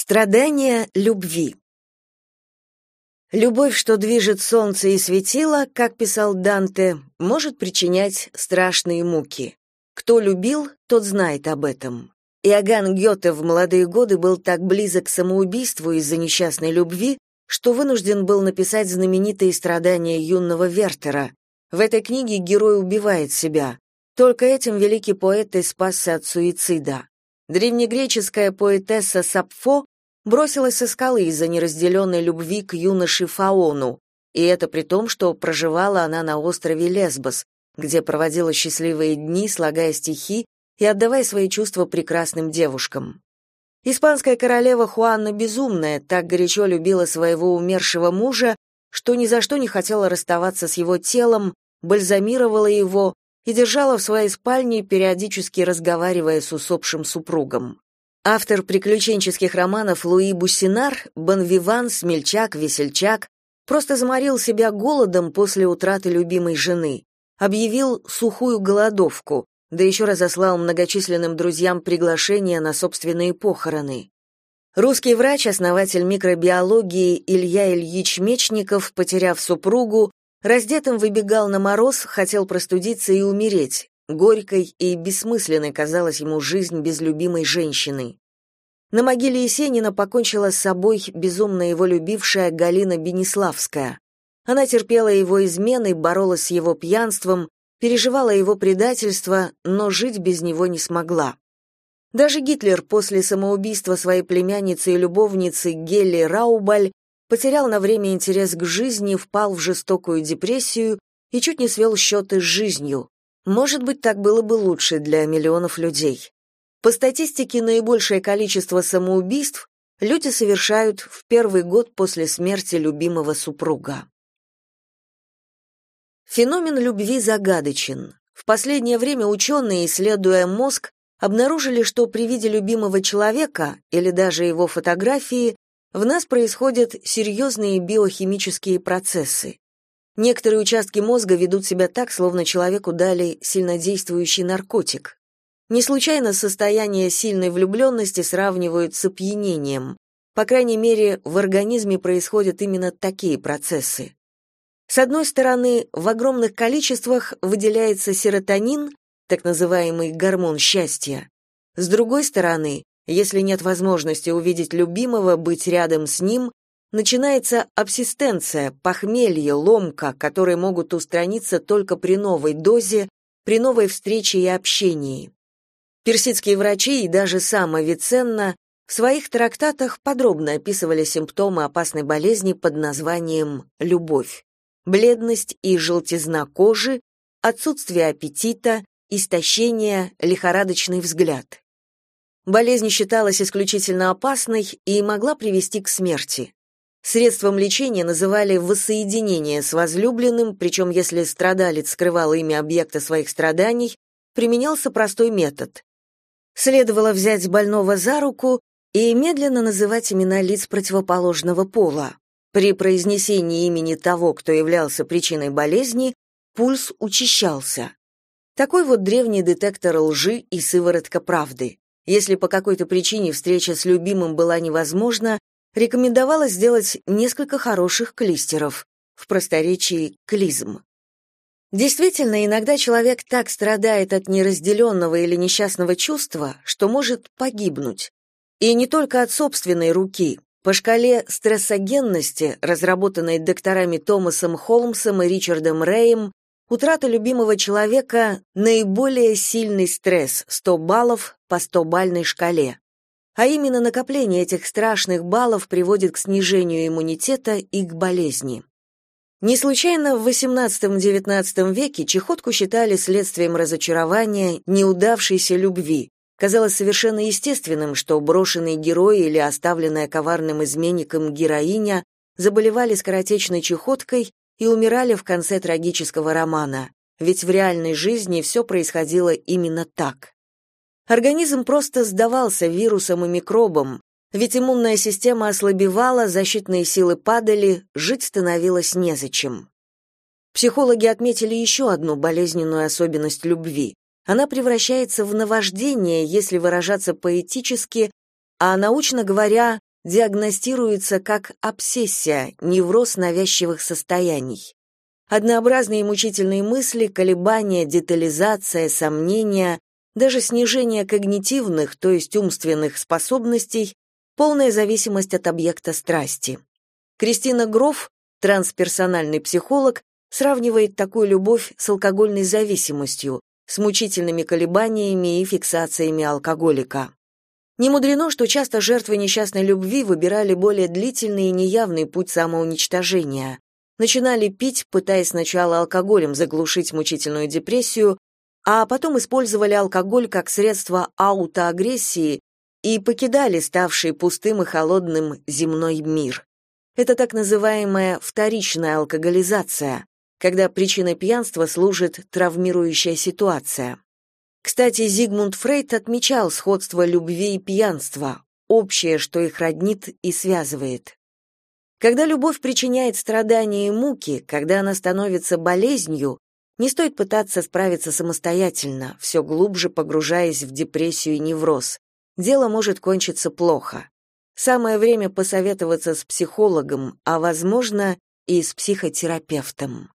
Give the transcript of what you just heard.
Страдания любви. Любовь, что движет солнце и светило, как писал Данте, может причинять страшные муки. Кто любил, тот знает об этом. Иоганн Гёте в молодые годы был так близок к самоубийству из-за несчастной любви, что вынужден был написать знаменитые страдания юного Вертера. В этой книге герой убивает себя. Только этим великий поэт и спасся от суицида. Древнегреческая поэтесса Сапфо бросилась со скалы из-за неразделенной любви к юноше Фаону, и это при том, что проживала она на острове Лесбос, где проводила счастливые дни, слагая стихи и отдавая свои чувства прекрасным девушкам. Испанская королева Хуанна Безумная так горячо любила своего умершего мужа, что ни за что не хотела расставаться с его телом, бальзамировала его и держала в своей спальне, периодически разговаривая с усопшим супругом. Автор приключенческих романов Луи Буссинар, Бонвиван, Смельчак, Весельчак просто заморил себя голодом после утраты любимой жены, объявил сухую голодовку, да еще разослал многочисленным друзьям приглашения на собственные похороны. Русский врач, основатель микробиологии Илья Ильич Мечников, потеряв супругу, Раздетым выбегал на мороз, хотел простудиться и умереть. Горькой и бессмысленной казалась ему жизнь без любимой женщины. На могиле Есенина покончила с собой безумно его любившая Галина Бениславская. Она терпела его измены, боролась с его пьянством, переживала его предательство, но жить без него не смогла. Даже Гитлер после самоубийства своей племянницы и любовницы Гелли Раубаль потерял на время интерес к жизни, впал в жестокую депрессию и чуть не свел счеты с жизнью. Может быть, так было бы лучше для миллионов людей. По статистике, наибольшее количество самоубийств люди совершают в первый год после смерти любимого супруга. Феномен любви загадочен. В последнее время ученые, исследуя мозг, обнаружили, что при виде любимого человека или даже его фотографии в нас происходят серьезные биохимические процессы. Некоторые участки мозга ведут себя так, словно человеку дали сильнодействующий наркотик. Не случайно состояние сильной влюбленности сравнивают с опьянением. По крайней мере, в организме происходят именно такие процессы. С одной стороны, в огромных количествах выделяется серотонин, так называемый гормон счастья. С другой стороны, если нет возможности увидеть любимого, быть рядом с ним, начинается абсистенция, похмелье, ломка, которые могут устраниться только при новой дозе, при новой встрече и общении. Персидские врачи и даже сам Авиценна в своих трактатах подробно описывали симптомы опасной болезни под названием «любовь». Бледность и желтизна кожи, отсутствие аппетита, истощение, лихорадочный взгляд. Болезнь считалась исключительно опасной и могла привести к смерти. Средством лечения называли воссоединение с возлюбленным, причем если страдалец скрывал имя объекта своих страданий, применялся простой метод. Следовало взять больного за руку и медленно называть имена лиц противоположного пола. При произнесении имени того, кто являлся причиной болезни, пульс учащался. Такой вот древний детектор лжи и сыворотка правды. Если по какой-то причине встреча с любимым была невозможна, рекомендовалось сделать несколько хороших клистеров, в просторечии клизм. Действительно, иногда человек так страдает от неразделенного или несчастного чувства, что может погибнуть. И не только от собственной руки. По шкале стрессогенности, разработанной докторами Томасом Холмсом и Ричардом Рэем, Утрата любимого человека – наиболее сильный стресс, 100 баллов по 100-бальной шкале. А именно накопление этих страшных баллов приводит к снижению иммунитета и к болезни. Не случайно в XVIII-XIX веке чехотку считали следствием разочарования, неудавшейся любви. Казалось совершенно естественным, что брошенный герой или оставленная коварным изменником героиня заболевали скоротечной чехоткой и умирали в конце трагического романа, ведь в реальной жизни все происходило именно так. Организм просто сдавался вирусам и микробам, ведь иммунная система ослабевала, защитные силы падали, жить становилось незачем. Психологи отметили еще одну болезненную особенность любви. Она превращается в наваждение, если выражаться поэтически, а научно говоря, диагностируется как обсессия, невроз навязчивых состояний. Однообразные мучительные мысли, колебания, детализация, сомнения, даже снижение когнитивных, то есть умственных способностей, полная зависимость от объекта страсти. Кристина Гроф, трансперсональный психолог, сравнивает такую любовь с алкогольной зависимостью, с мучительными колебаниями и фиксациями алкоголика. Не мудрено, что часто жертвы несчастной любви выбирали более длительный и неявный путь самоуничтожения начинали пить, пытаясь сначала алкоголем заглушить мучительную депрессию, а потом использовали алкоголь как средство аутоагрессии и покидали ставший пустым и холодным земной мир. Это так называемая вторичная алкоголизация, когда причиной пьянства служит травмирующая ситуация. Кстати, Зигмунд Фрейд отмечал сходство любви и пьянства, общее, что их роднит и связывает. Когда любовь причиняет страдания и муки, когда она становится болезнью, не стоит пытаться справиться самостоятельно, все глубже погружаясь в депрессию и невроз. Дело может кончиться плохо. Самое время посоветоваться с психологом, а, возможно, и с психотерапевтом.